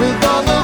with all the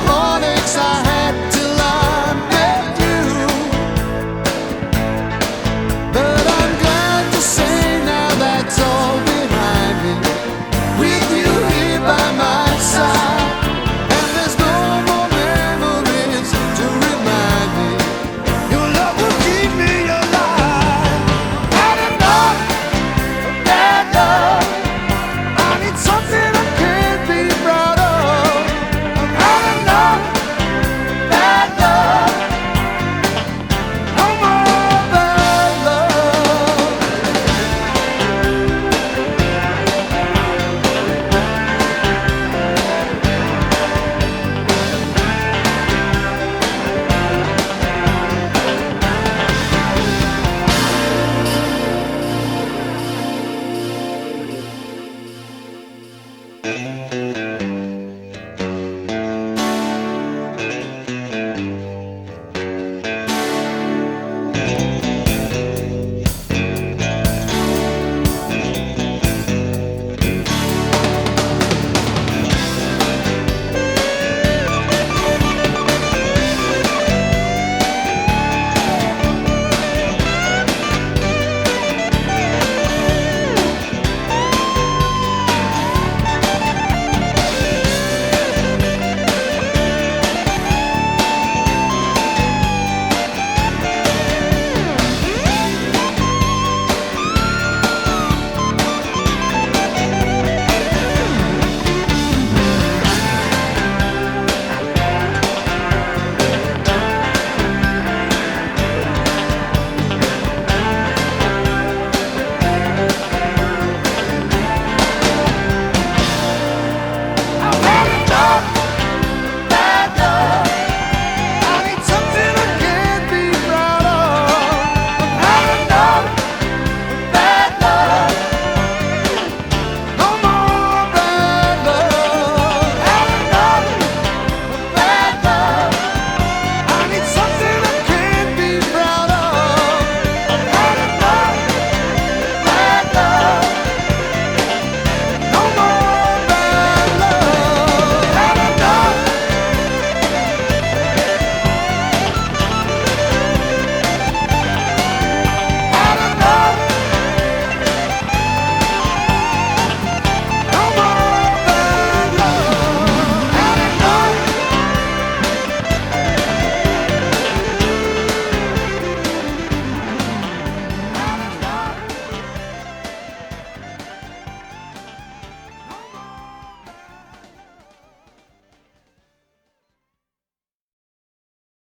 Música